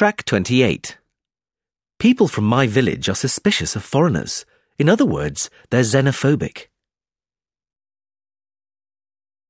Track 28. People from my village are suspicious of foreigners. In other words, they're xenophobic.